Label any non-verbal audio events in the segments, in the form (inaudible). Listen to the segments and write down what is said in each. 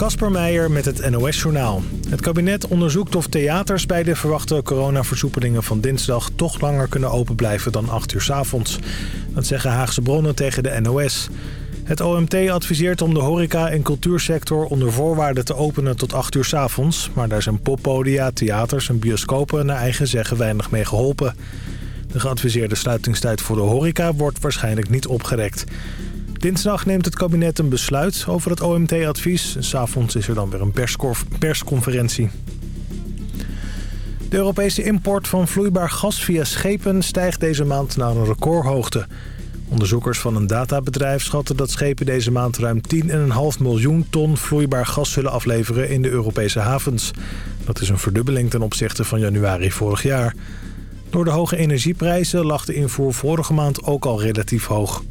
Kasper Meijer met het NOS-journaal. Het kabinet onderzoekt of theaters bij de verwachte coronaversoepelingen van dinsdag... toch langer kunnen open blijven dan 8 uur s avonds. Dat zeggen Haagse bronnen tegen de NOS. Het OMT adviseert om de horeca- en cultuursector onder voorwaarden te openen tot 8 uur s avonds. Maar daar zijn poppodia, theaters en bioscopen naar eigen zeggen weinig mee geholpen. De geadviseerde sluitingstijd voor de horeca wordt waarschijnlijk niet opgerekt. Dinsdag neemt het kabinet een besluit over het OMT-advies. S'avonds is er dan weer een persconferentie. De Europese import van vloeibaar gas via schepen stijgt deze maand naar een recordhoogte. Onderzoekers van een databedrijf schatten dat schepen deze maand ruim 10,5 miljoen ton vloeibaar gas zullen afleveren in de Europese havens. Dat is een verdubbeling ten opzichte van januari vorig jaar. Door de hoge energieprijzen lag de invoer vorige maand ook al relatief hoog.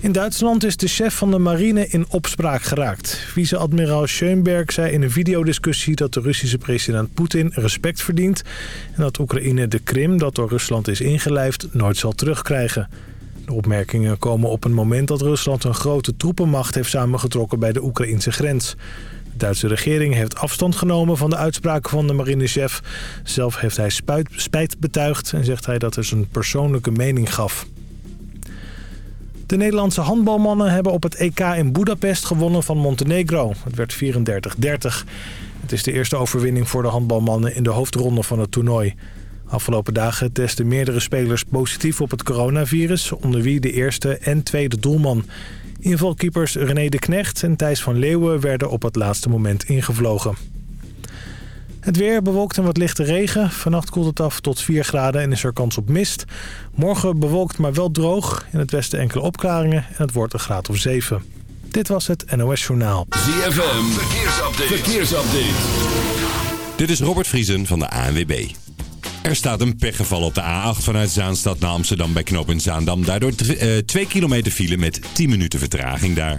In Duitsland is de chef van de marine in opspraak geraakt. Vice-admiraal Schoenberg zei in een videodiscussie dat de Russische president Poetin respect verdient... en dat Oekraïne de Krim, dat door Rusland is ingelijfd, nooit zal terugkrijgen. De opmerkingen komen op een moment dat Rusland een grote troepenmacht heeft samengetrokken bij de Oekraïnse grens. De Duitse regering heeft afstand genomen van de uitspraken van de marinechef. Zelf heeft hij spijt betuigd en zegt hij dat hij zijn persoonlijke mening gaf. De Nederlandse handbalmannen hebben op het EK in Budapest gewonnen van Montenegro. Het werd 34-30. Het is de eerste overwinning voor de handbalmannen in de hoofdronde van het toernooi. Afgelopen dagen testen meerdere spelers positief op het coronavirus... onder wie de eerste en tweede doelman. Invalkeepers René de Knecht en Thijs van Leeuwen werden op het laatste moment ingevlogen. Het weer bewolkt en wat lichte regen. Vannacht koelt het af tot 4 graden en is er kans op mist. Morgen bewolkt maar wel droog. In het westen enkele opklaringen en het wordt een graad of 7. Dit was het NOS Journaal. ZFM, verkeersupdate. verkeersupdate. Dit is Robert Vriesen van de ANWB. Er staat een pechgeval op de A8 vanuit Zaanstad naar Amsterdam bij knooppunt Zaandam. Daardoor 2 uh, kilometer file met 10 minuten vertraging daar.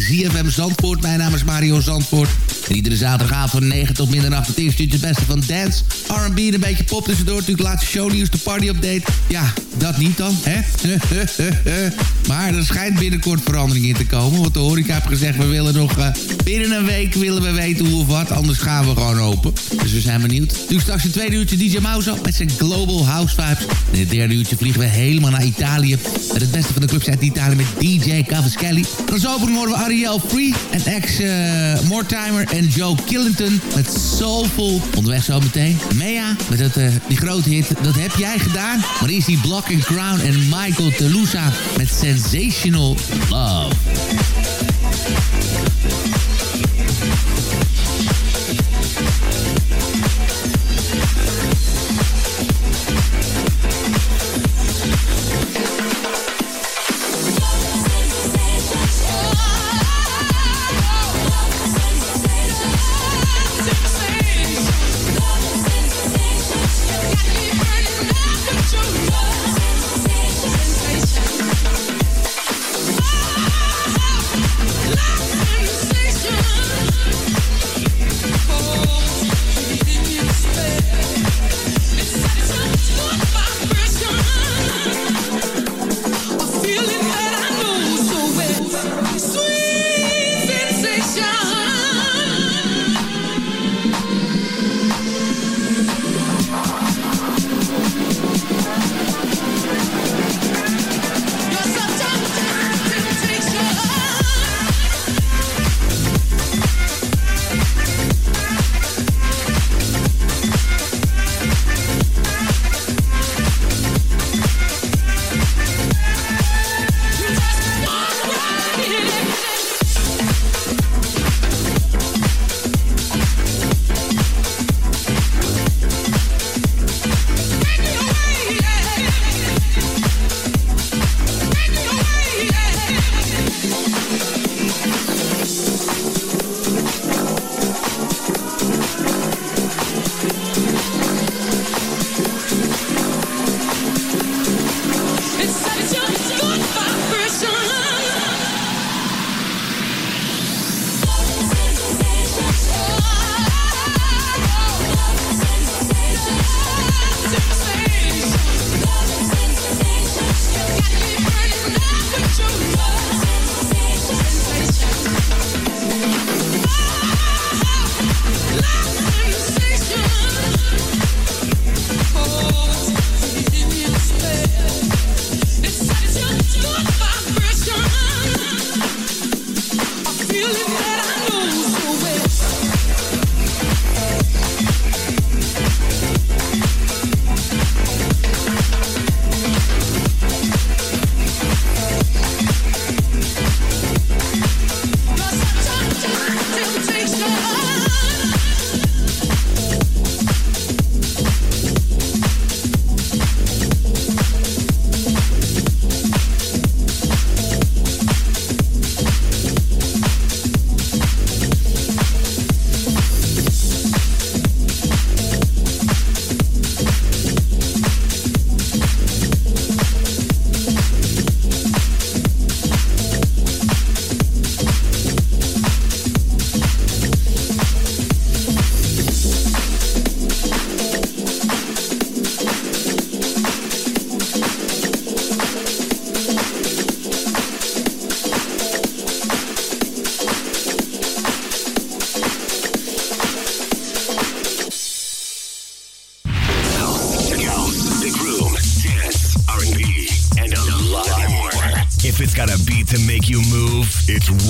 ZFM Zandvoort. Mijn naam is Mario Zandvoort. En iedere zaterdagavond van 9 tot middernacht het eerste het beste van dance, R&B een beetje pop tussendoor. Natuurlijk laatste shownieuws, de party update. Ja, dat niet dan, hè? (laughs) maar er schijnt binnenkort verandering in te komen. Want de horeca heeft gezegd, we willen nog uh, binnen een week willen we weten hoe of wat. Anders gaan we gewoon open. Dus we zijn benieuwd. Nu straks een tweede uurtje DJ Mauzo met zijn Global House Vibes. In het derde uurtje vliegen we helemaal naar Italië. Met het beste van de clubs uit Italië met DJ Cavaschelli. Als opening horen we Ariel Free en ex uh, Mortimer en Joe Killington met Soulful. Onderweg zo meteen. Mea met het, uh, die grote hit Dat heb jij gedaan. Maar is die Block and Crown en Michael Telusa met Sensational Love.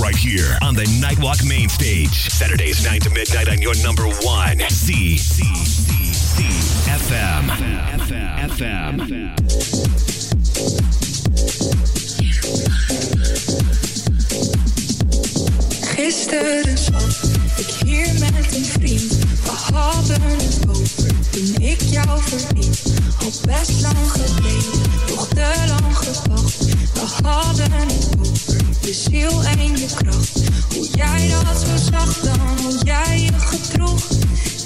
Right here on the Nightwalk main stage. Saturdays 9 to midnight on your number one. Z, Z, Z, Z, FM. FM. FM. Gisteren zat ik hier met een vriend. We hadden het over toen ik jou verliet. Al best lang geleden, nog te lang gewacht. We hadden het over je ziel en je kracht. Hoe jij dat zo zag dan, hoe jij je gedroeg.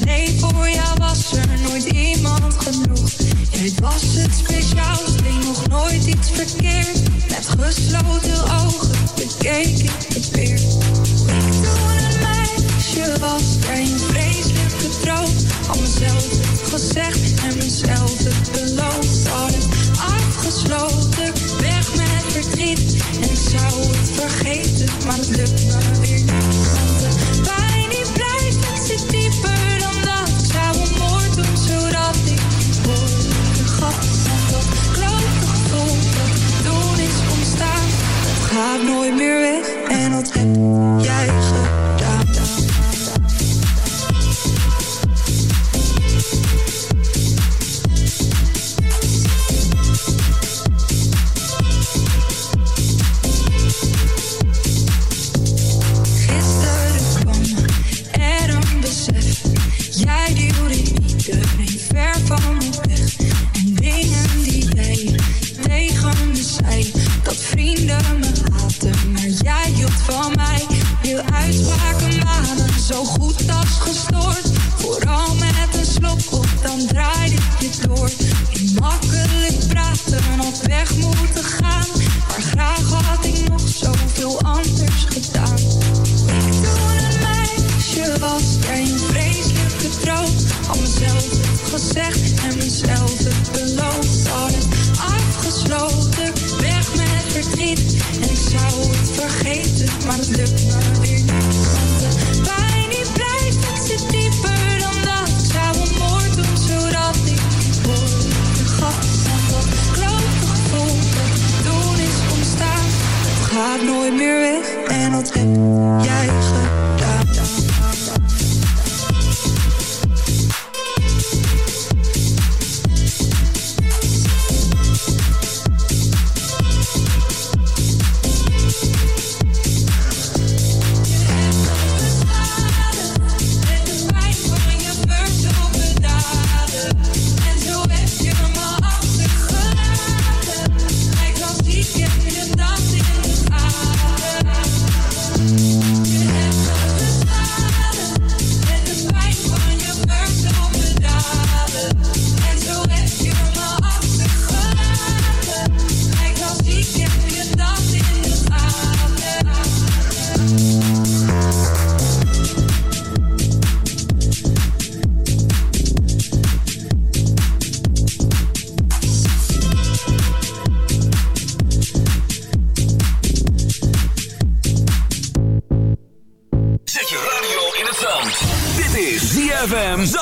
Nee, voor jou was er nooit iemand genoeg. Jij was het speciaalste, nog nooit iets verkeerd. Met gesloten ogen bekeek ik het weer. Ik toen een meisje was en je vreselijke droom. Mezelf gezegd en mezelf beloofd. Had afgesloten, En ik zou het vergeten, maar het lukt me weer niet. Want de pijn die blijft, het zit dieper dan dat. Ik zou een moord doen, zodat ik woorden gaf. Want dat klote gevoel dat toen is ontstaan, dat gaat nooit meer weg. En dat heb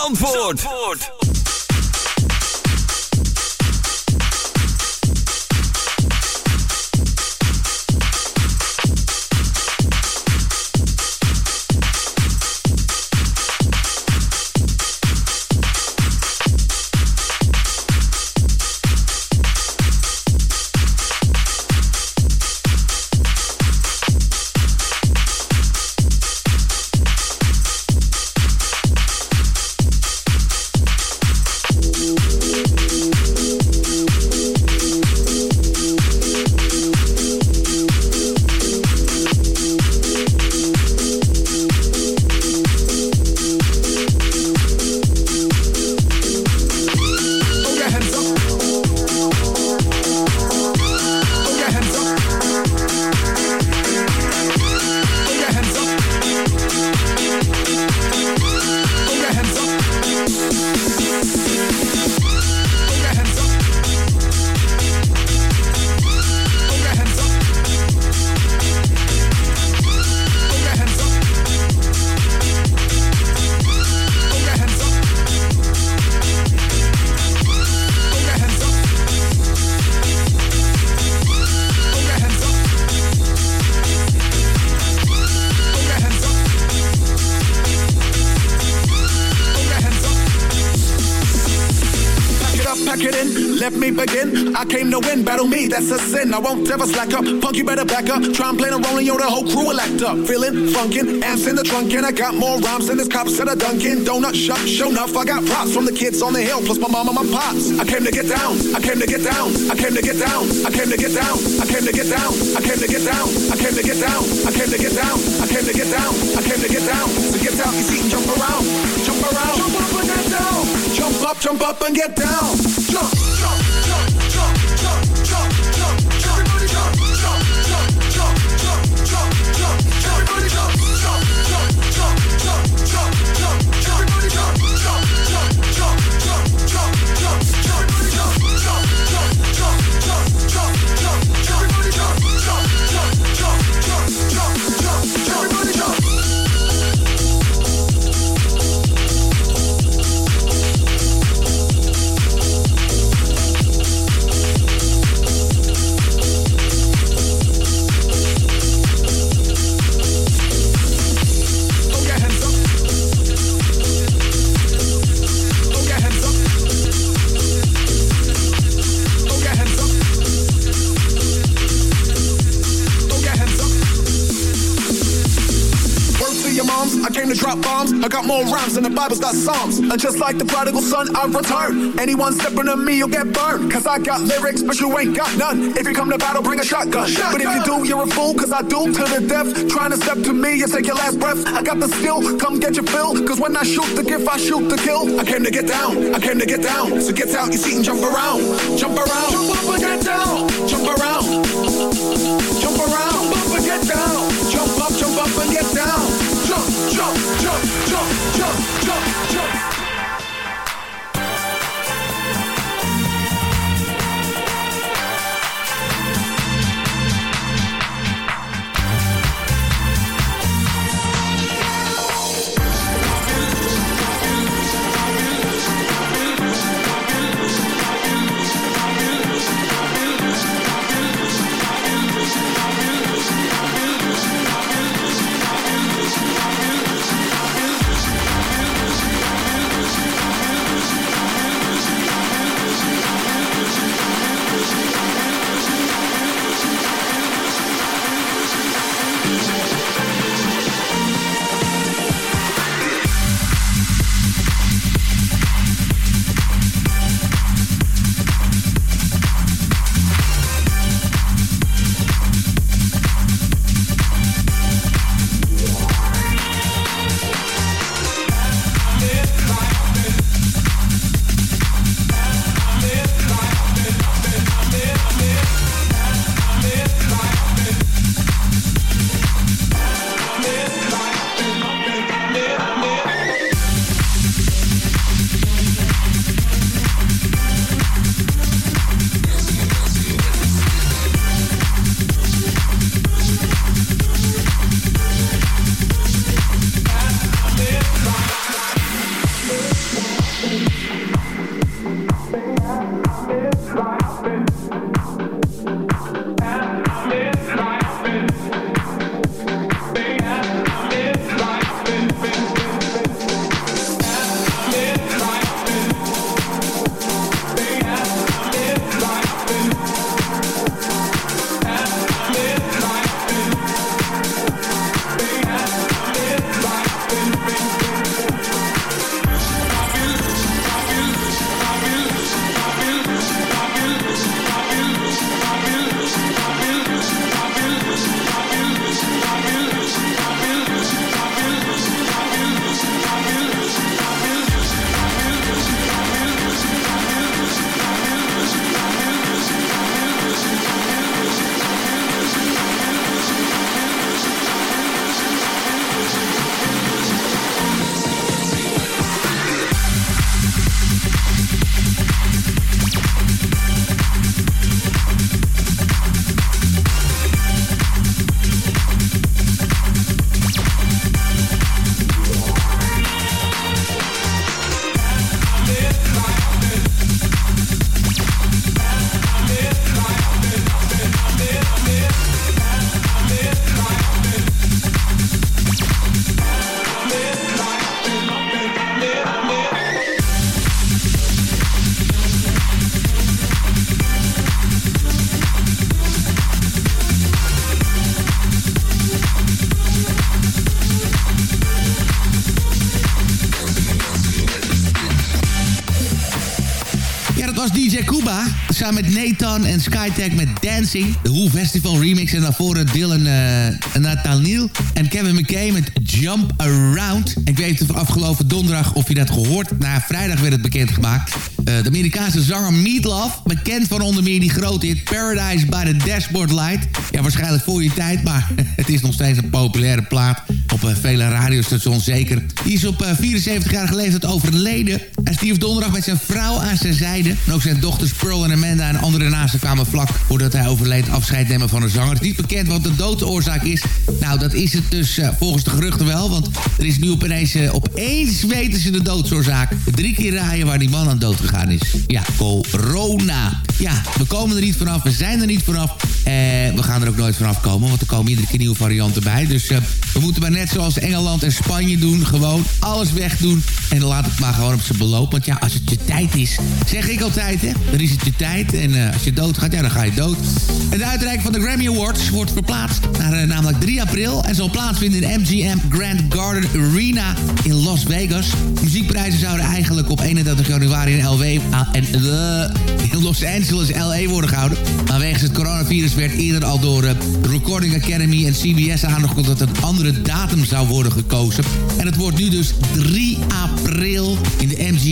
ZFM Zandvoort. Better back up. Try and play the role yo, the whole crew will act up. Feeling funkin', amps in the trunk, and I got more rhymes than this cops at a Dunkin' Donut shop. Show enough, I got props from the kids on the hill, plus my mom and my pops. I came to get down, I came to get down, I came to get down, I came to get down, I came to get down, I came to get down, I came to get down, I came to get down, I came to get down, I came to get down. So get down, you see, jump around, jump around, jump up and get down, jump up, jump up and get down, jump, came to drop bombs. I got more rhymes than the Bible's got Psalms. And just like the prodigal son, I return. Anyone stepping on me, you'll get burned. Cause I got lyrics, but you ain't got none. If you come to battle, bring a shotgun. But if you do, you're a fool, cause I do to the death. Trying to step to me, you take your last breath. I got the skill, come get your fill. Cause when I shoot the gift, I shoot the kill. I came to get down, I came to get down. So get out your seat and jump around. Jump around, jump up and get down. Jump around, jump around, jump up and get down. Jump up, jump up and get down. Met Nathan en Skytech met Dancing. De Who Festival remix. En daarvoor Dylan uh, Nathaniel en Kevin McKay met Jump Around. Ik weet het afgelopen donderdag of je dat gehoord. Na vrijdag werd het bekendgemaakt. Uh, de Amerikaanse zanger Meatloaf. Bekend van onder meer die grote hit Paradise by the Dashboard Light. Ja, waarschijnlijk voor je tijd. Maar (laughs) het is nog steeds een populaire plaat. Op uh, vele radiostations zeker. Die is op 74-jarige leeftijd overleden. Hij stierf donderdag met zijn vrouw aan zijn zijde. En ook zijn dochters Pearl en Amanda en andere naasten kwamen vlak voordat hij overleed afscheid nemen van een zanger. Het niet bekend wat de doodsoorzaak is. Nou, dat is het dus uh, volgens de geruchten wel. Want er is nu opeens, uh, opeens weten ze de doodsoorzaak. Drie keer raaien waar die man aan dood gegaan is. Ja, corona. Ja, we komen er niet vanaf. We zijn er niet vanaf. En we gaan er ook nooit vanaf komen. Want er komen iedere keer nieuwe varianten bij. Dus we moeten maar net zoals Engeland en Spanje doen. Gewoon alles wegdoen. En laat het maar gewoon op zijn Want ja, als het je tijd is, zeg ik altijd, hè. Dan is het je tijd. En uh, als je dood gaat, ja, dan ga je dood. En de uitreiking van de Grammy Awards wordt verplaatst naar uh, namelijk 3 april. En zal plaatsvinden in MGM Grand Garden Arena in Las Vegas. Muziekprijzen zouden eigenlijk op 31 januari in LW en uh, in Los Angeles, LA worden gehouden. Maar wegens het coronavirus werd eerder al door de Recording Academy en CBS aangekondigd dat een andere datum zou worden gekozen. En het wordt nu dus 3 april in de MGM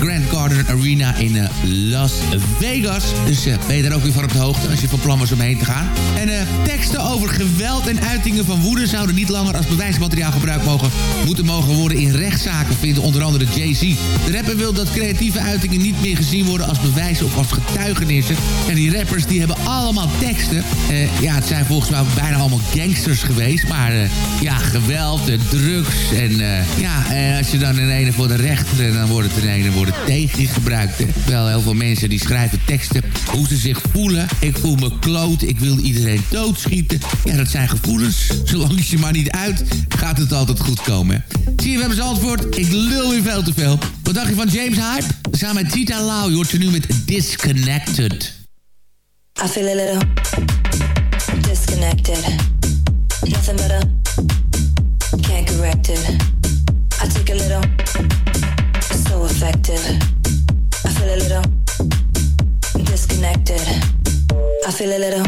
Grand Garden Arena in Las Vegas. Dus ben je daar ook weer van op de hoogte als je van plan was om heen te gaan. En teksten over geweld en uitingen van woede zouden niet langer als bewijsmateriaal gebruikt mogen, moeten mogen worden in rechtszaken, vindt onder andere Jay-Z. De rapper wil dat creatieve uitingen niet meer gezien worden als bewijzen of als getuigenissen. En die rappers die hebben allemaal teksten. Ja, het zijn volgens mij bijna allemaal gangsters geweest, maar ja, geweld en drugs. En ja, als je dan in ene voor de rechter, dan wordt in ene worden tegen. Wel heel veel mensen die schrijven teksten hoe ze zich voelen. Ik voel me kloot, ik wil iedereen doodschieten. Ja, dat zijn gevoelens. Zolang je ze maar niet uit, gaat het altijd goed komen. Zie je, we hebben antwoord. Ik lul weer veel te veel. Wat dacht je van James Hype? Samen met Tita Lau, je hoort er nu met Disconnected. Disconnected. Nothing can't correct it. I take a feel a little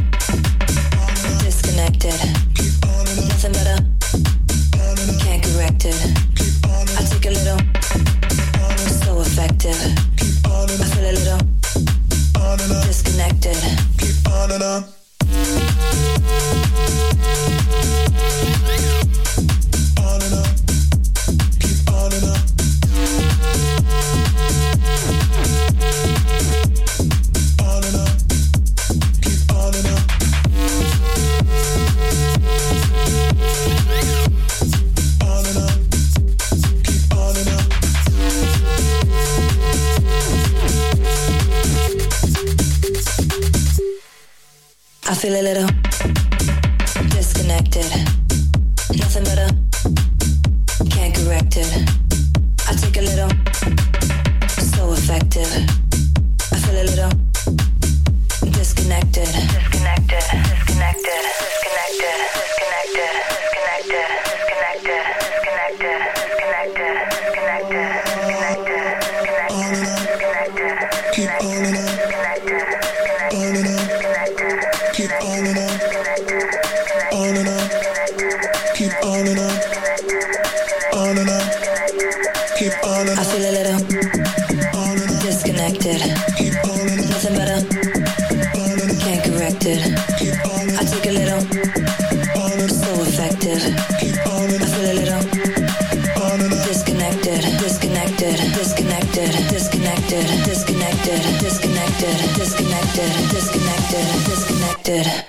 Disconnected.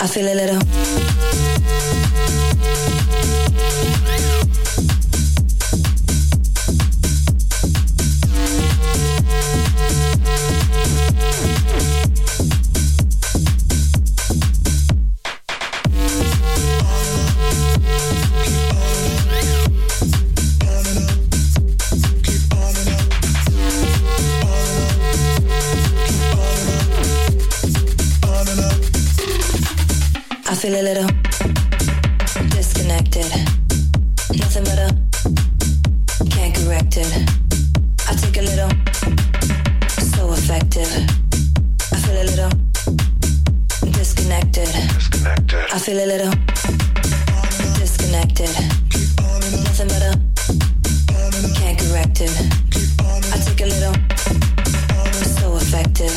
I feel a little. I feel a little disconnected. Nothing but a can't correct it. I take a little So effective. I feel a little disconnected. Disconnected. I feel a little disconnected. Nothing but a can't correct it. I take a little so effective.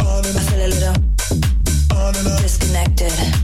I feel a little disconnected.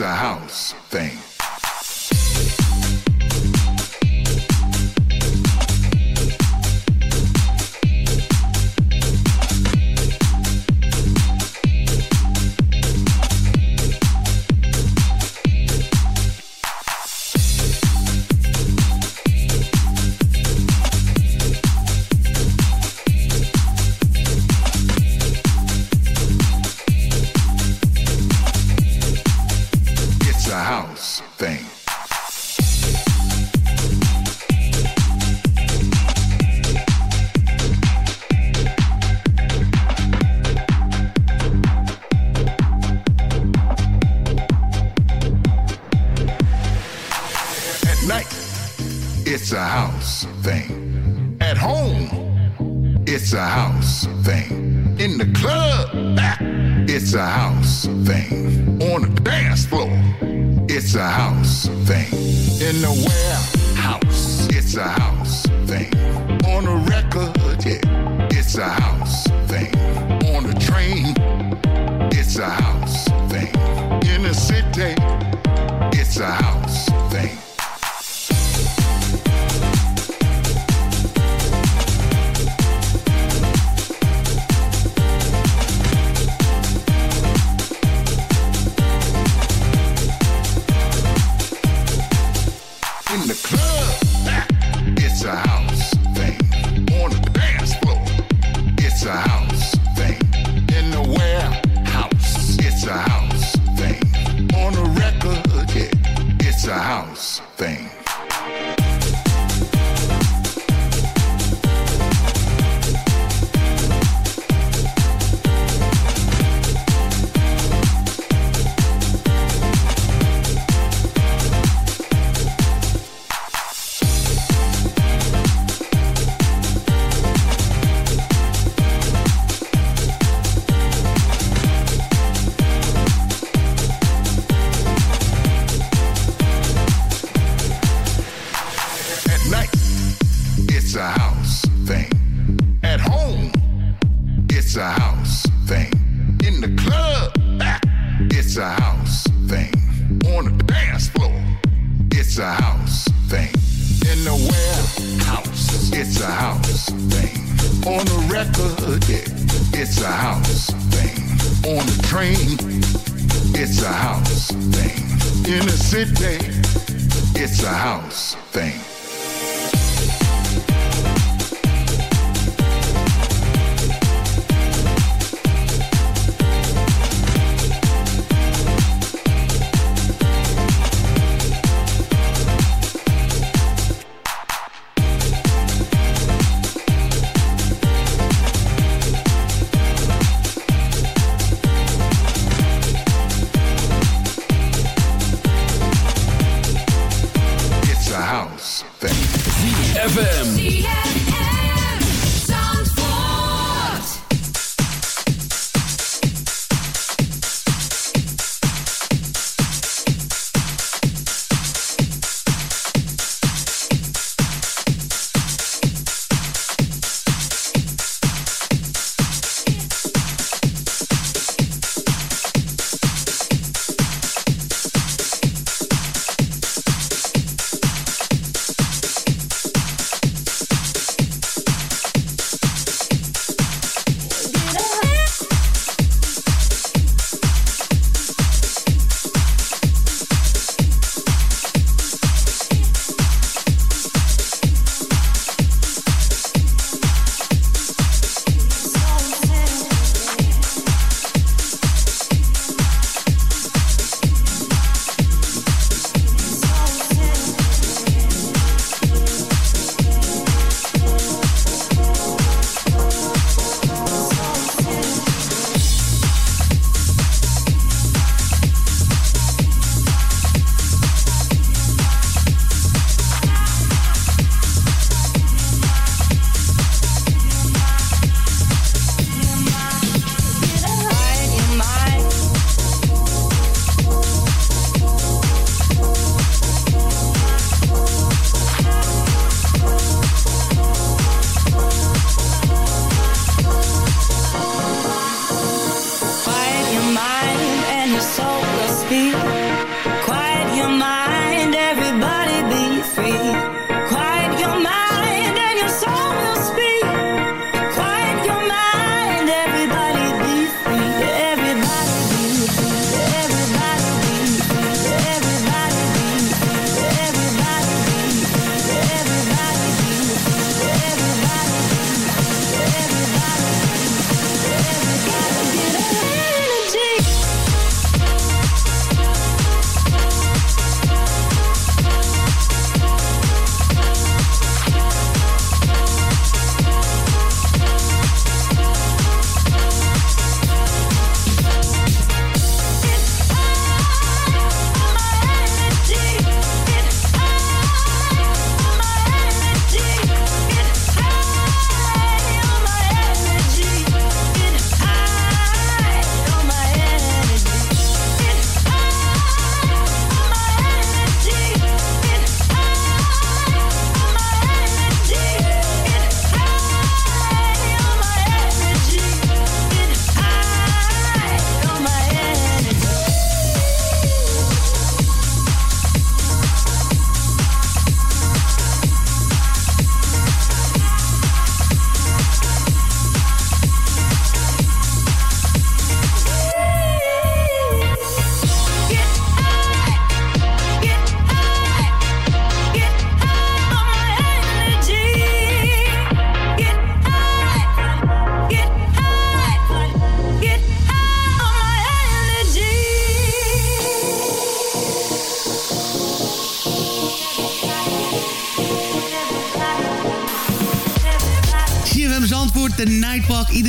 A house thing.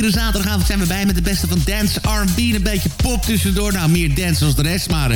Iedere zaterdagavond zijn we bij met de beste van dance, R&B en een beetje pop tussendoor. Nou, meer dance als de rest, maar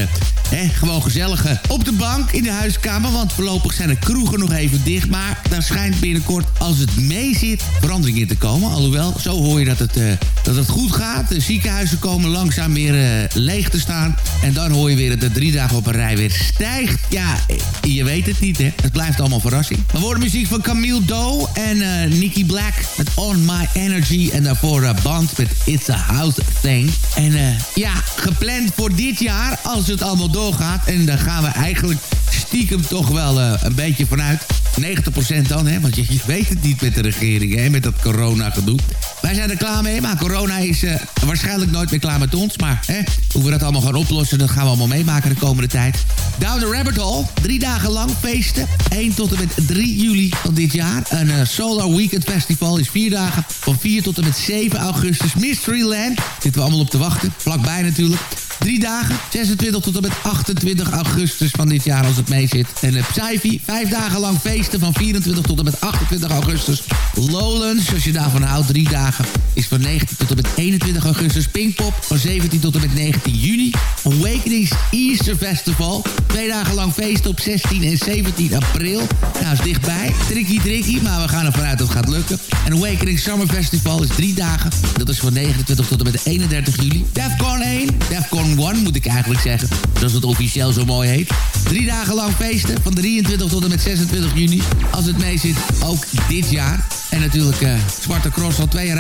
hè, gewoon gezellig op de bank in de huiskamer. Want voorlopig zijn de kroegen nog even dicht. Maar daar schijnt binnenkort, als het mee zit, verandering in te komen. Alhoewel, zo hoor je dat het, uh, dat het goed gaat. De ziekenhuizen komen langzaam weer uh, leeg te staan. En dan hoor je weer dat de drie dagen op een rij weer stijgt. Ja, je weet het niet, hè. Het blijft allemaal verrassing. We worden muziek van Camille Doe en uh, Nicky Black met On My Energy. En daarvoor uh, Band met It's a House Thing. En ja, gepland voor dit jaar, als het allemaal doorgaat. En daar gaan we eigenlijk stiekem toch wel een beetje vanuit. 90% dan, hè? want je, weet het niet met de regering, hè? met dat corona-gedoe. Wij zijn er klaar mee, maar corona is uh, waarschijnlijk nooit meer klaar met ons. Maar hè, hoe we dat allemaal gaan oplossen, dat gaan we allemaal meemaken de komende tijd. Down the Rabbit Hole, drie dagen lang feesten. 1 tot en met 3 juli van dit jaar. Een uh, Solar Weekend Festival is vier dagen, van 4 tot en met 7 augustus. Mysteryland, zitten we allemaal op te wachten, vlakbij natuurlijk. Drie dagen, 26 tot en met 28 augustus van dit jaar als het mee zit. En uh, Psyfy, vijf dagen lang feesten van 24 tot en met 28 augustus. Lowlands, als je daarvan houdt, drie dagen is van 19 tot en met 21 augustus. Pinkpop van 17 tot en met 19 juni. Awakenings Easter Festival. Twee dagen lang feesten op 16 en 17 april. Nou, is dichtbij. Tricky tricky, maar we gaan ervan uit dat het gaat lukken. En Awakening Summer Festival is drie dagen. Dat is van 29 tot en met 31 juli. Defcon 1, Defcon 1 moet ik eigenlijk zeggen. Zoals het officieel zo mooi heet. Drie dagen lang feesten van 23 tot en met 26 juni. Als het mee zit, ook dit jaar. En natuurlijk uh, Zwarte Cross al twee jaar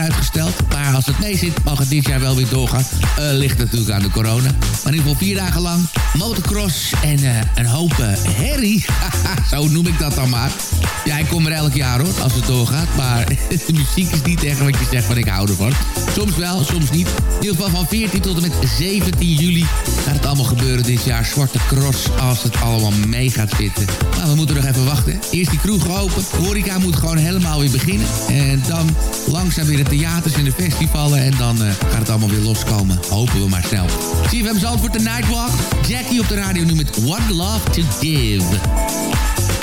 Maar als het mee zit, mag het dit jaar wel weer doorgaan. Uh, ligt natuurlijk aan de corona. Maar in ieder geval vier dagen lang motocross en uh, een hoop herrie. (laughs) Zo noem ik dat dan maar. Ja, ik kom er elk jaar hoor, als het doorgaat. Maar (laughs) de muziek is niet echt wat je zegt van ik hou ervan. Soms wel, soms niet. In ieder geval van 14 tot en met 17 juli gaat het allemaal gebeuren dit jaar. Zwarte Cross, als het allemaal mee gaat zitten. Nou, we moeten nog even wachten. Eerst die kroeg open. Horeca moet gewoon helemaal weer beginnen. En dan langzaam weer de theaters en de festivalen. En dan uh, gaat het allemaal weer loskomen. Hopen we maar snel. CFM Zandvoort de Nightwalk. Jackie op de radio nu met One Love to Give.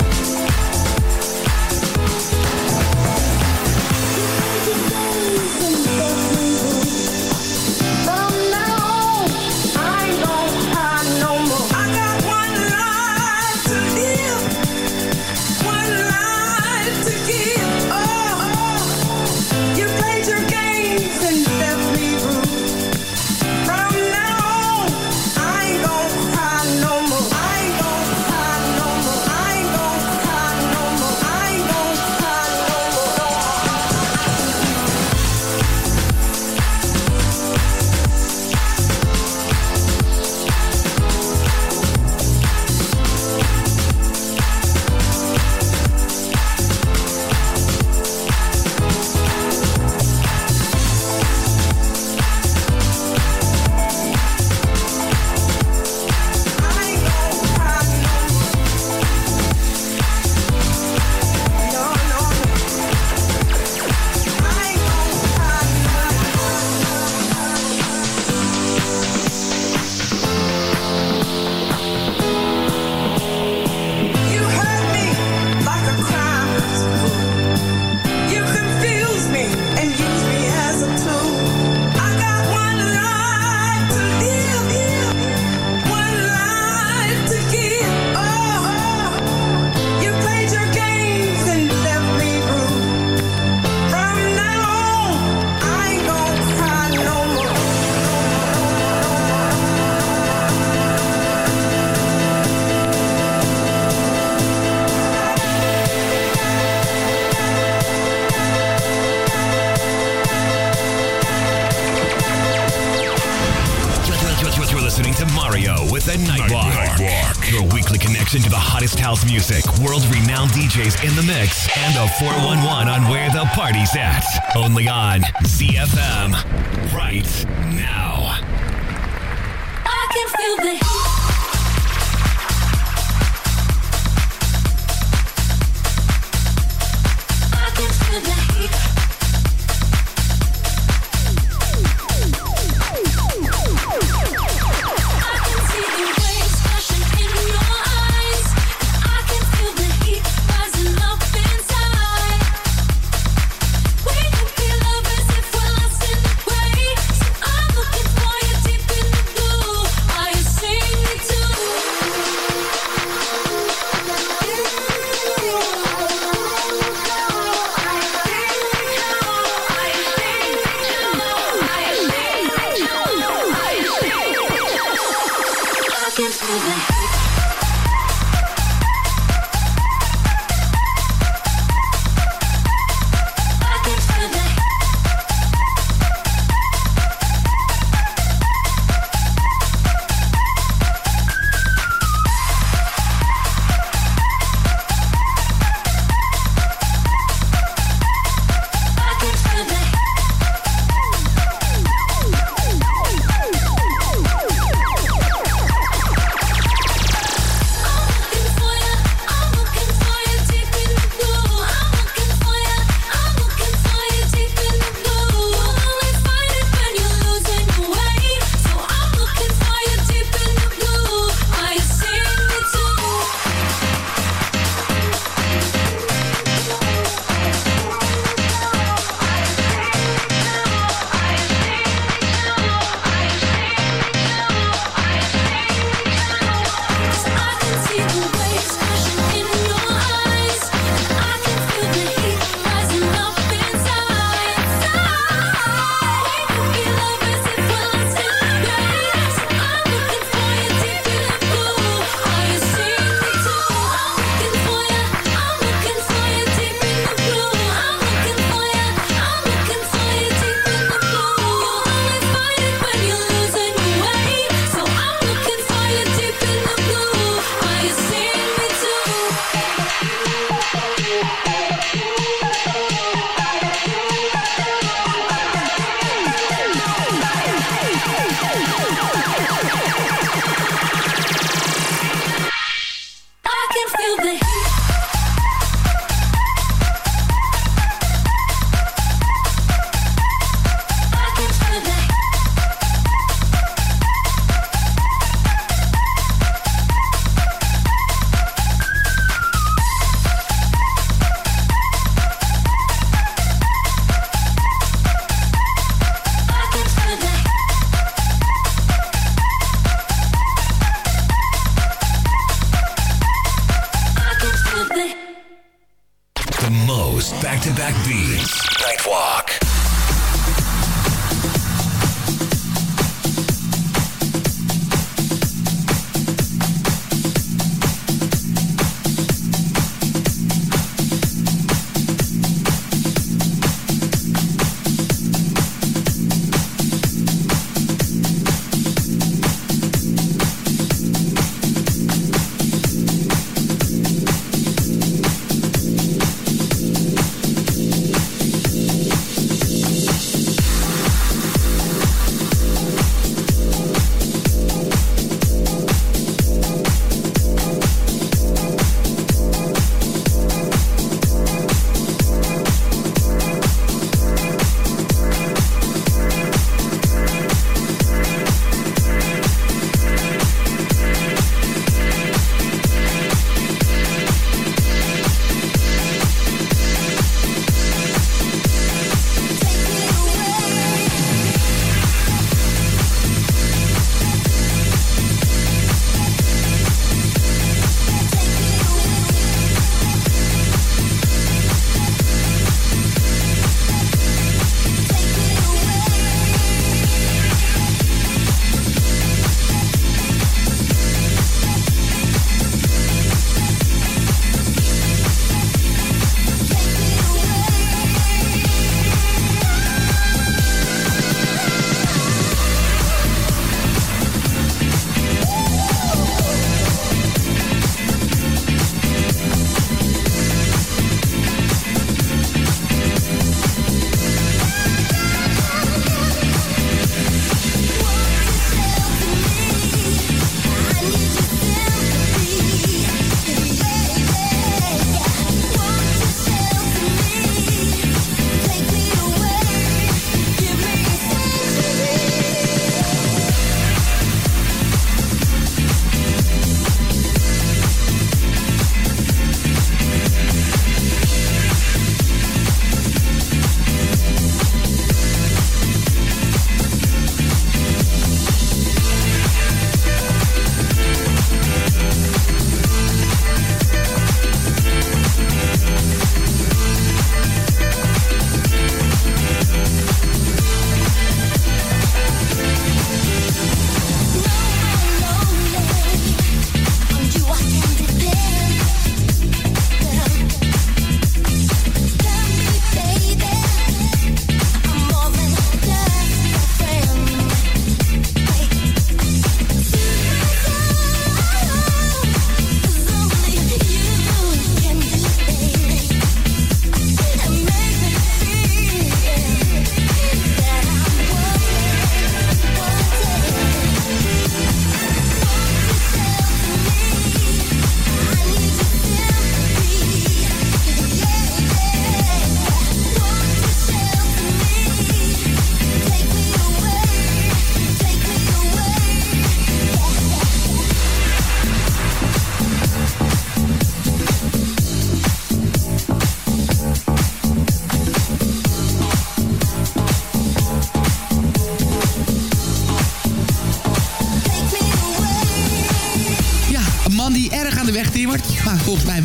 DJs in the mix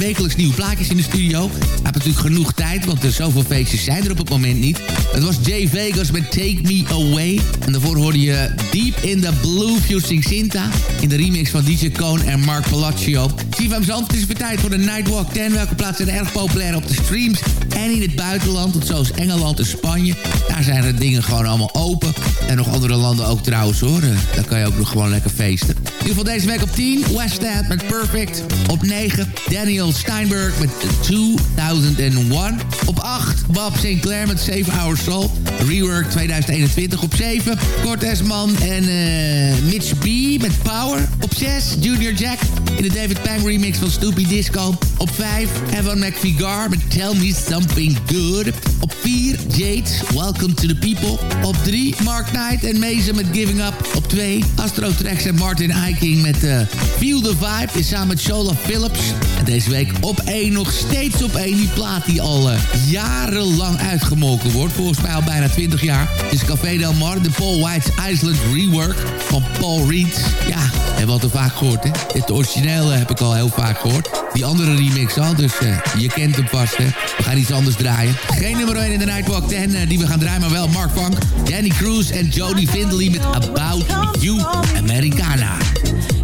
wekelijks nieuwe plaatjes in de studio. Hij heeft natuurlijk genoeg tijd, want er zoveel feestjes zijn er op het moment niet. Het was Jay Vegas met Take Me Away. En daarvoor hoorde je Deep in the Blue Fusing Sinta. In de remix van DJ Cone en Mark Palacio. CFM Zand, is weer tijd voor de Nightwalk 10. Welke plaatsen zijn erg populair op de streams en in het buitenland. Zoals Engeland en Spanje. Daar zijn de dingen gewoon allemaal open. En nog andere landen ook trouwens hoor. Eh, daar kan je ook nog gewoon lekker feesten. Ieder geval deze week op 10. West End met Perfect. Op 9. Daniel Steinberg met 2001. Op 8. Bob Sinclair met Save Our Soul. Rework 2021. Op 7. Cortez Man en uh, Mitch B met Power. Op 6. Junior Jack in de David Pang remix van Stoopy Disco. Op 5. Evan McVigar met Tell Me Something Good. Op 4. Jade, Welcome to the People. Op 3. Mark Knight en Mason met Giving Up. Op 2. Astro Tracks en Martin Eiking met uh, Feel the Vibe. Is samen met Shola Phillips. En deze week op 1 nog steeds op 1. Die plaat die al uh, jarenlang uitgemolken wordt. Volgens mij al bijna 20 jaar. Is Café Del Mar, de Paul White's Island Rework van Paul Reed. Ja, hebben we al te vaak gehoord, hè? Het originele heb ik al heel vaak gehoord. Die andere remix al, dus uh, je kent hem vast, hè? We gaan iets anders draaien. Geen nummer 1 in de Nightwalk 10 uh, die we gaan draaien, maar wel Mark Funk, Danny Cruz en Jodie Findlay met About You Americana.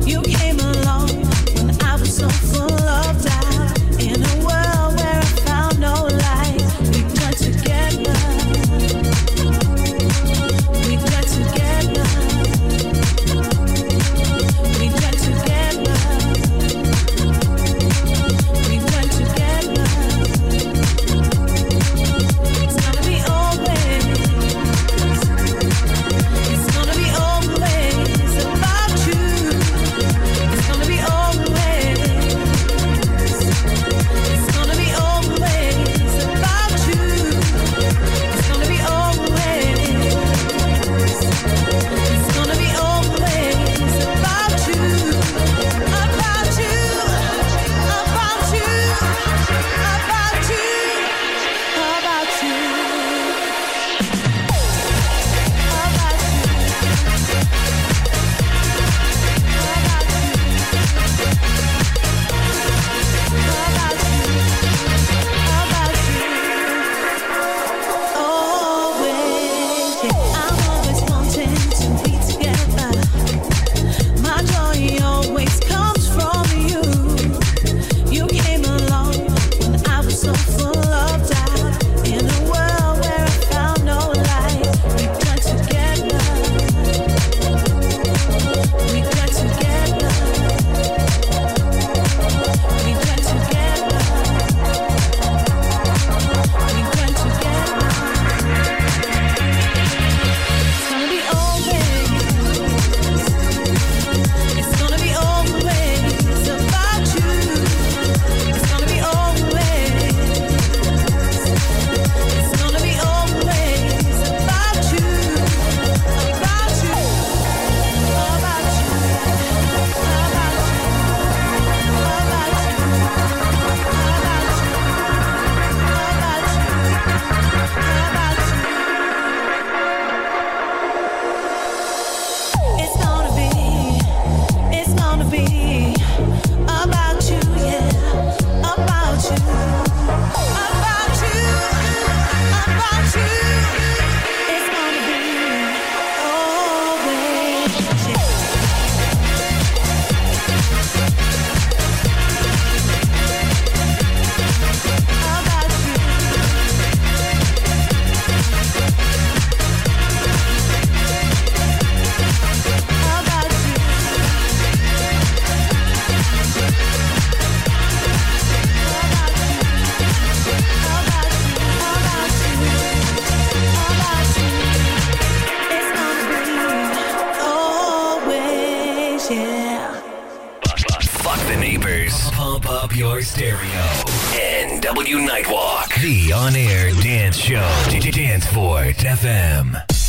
You came along when I was so full of doubt air dance show. Dance Fort FM.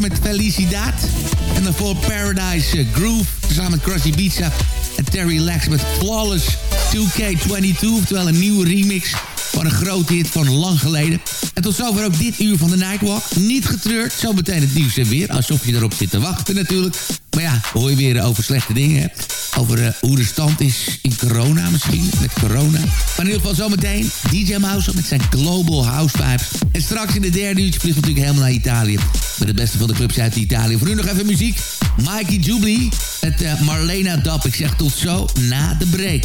Met Felicidad. En daarvoor Paradise eh, Groove. Samen met Krusty Pizza en Terry Lex met Flawless 2K22. Oftewel een nieuwe remix van een grote hit van lang geleden. En tot zover ook dit uur van de Nightwalk. Niet getreurd, zo meteen het nieuws en weer. Alsof je erop zit te wachten natuurlijk. Maar ja, hoor je weer over slechte dingen hebt. Over uh, hoe de stand is corona misschien. Met corona. Maar in ieder geval zometeen DJ Mouse met zijn Global House Vibes. En straks in de derde uurtje vliegt natuurlijk helemaal naar Italië. Met het beste van de clubs uit Italië. Voor nu nog even muziek. Mikey Jubilee. Het uh, Marlena Dap. Ik zeg tot zo na de break.